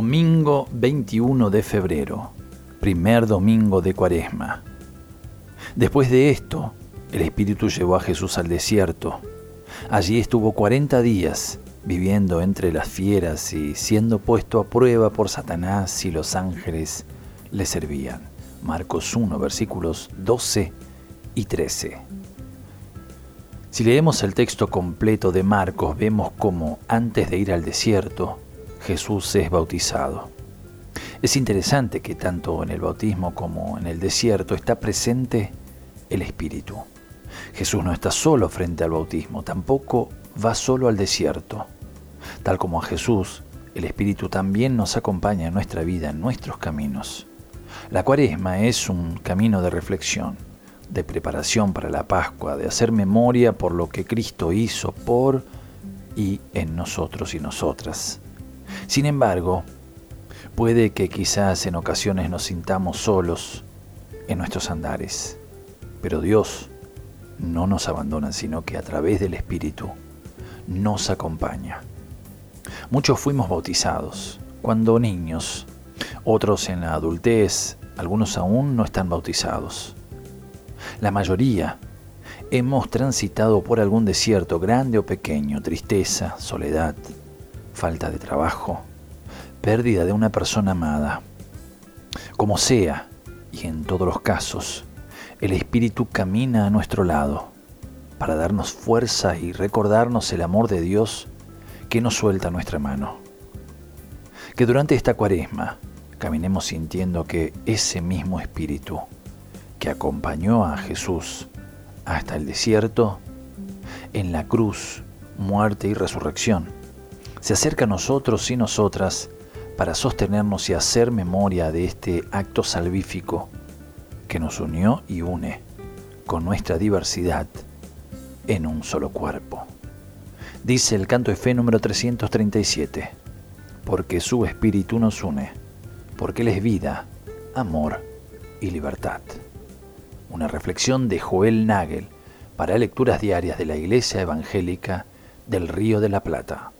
21 de febrero, primer domingo de Cuaresma. Después de esto, el Espíritu llevó a Jesús al desierto. Allí estuvo 40 días viviendo entre las fieras y siendo puesto a prueba por Satanás y los ángeles le servían. Marcos 1, versículos 12 y 13. Si leemos el texto completo de Marcos, vemos cómo antes de ir al desierto, Jesús es bautizado. Es interesante que tanto en el bautismo como en el desierto está presente el Espíritu. Jesús no está solo frente al bautismo, tampoco va solo al desierto. Tal como a Jesús, el Espíritu también nos acompaña en nuestra vida, en nuestros caminos. La cuaresma es un camino de reflexión, de preparación para la Pascua, de hacer memoria por lo que Cristo hizo por y en nosotros y nosotras. Sin embargo, puede que quizás en ocasiones nos sintamos solos en nuestros andares, pero Dios no nos abandona, sino que a través del Espíritu nos acompaña. Muchos fuimos bautizados cuando niños, otros en la adultez, algunos aún no están bautizados. La mayoría hemos transitado por algún desierto, grande o pequeño, tristeza, soledad, falta de trabajo, pérdida de una persona amada. Como sea, y en todos los casos, el Espíritu camina a nuestro lado para darnos fuerza y recordarnos el amor de Dios que nos suelta nuestra mano. Que durante esta cuaresma caminemos sintiendo que ese mismo Espíritu que acompañó a Jesús hasta el desierto, en la cruz, muerte y resurrección, se acerca a nosotros y nosotras para sostenernos y hacer memoria de este acto salvífico que nos unió y une con nuestra diversidad en un solo cuerpo. Dice el canto de fe número 337, porque su espíritu nos une, porque Él es vida, amor y libertad. Una reflexión de Joel Nagel para lecturas diarias de la Iglesia Evangélica del Río de la Plata.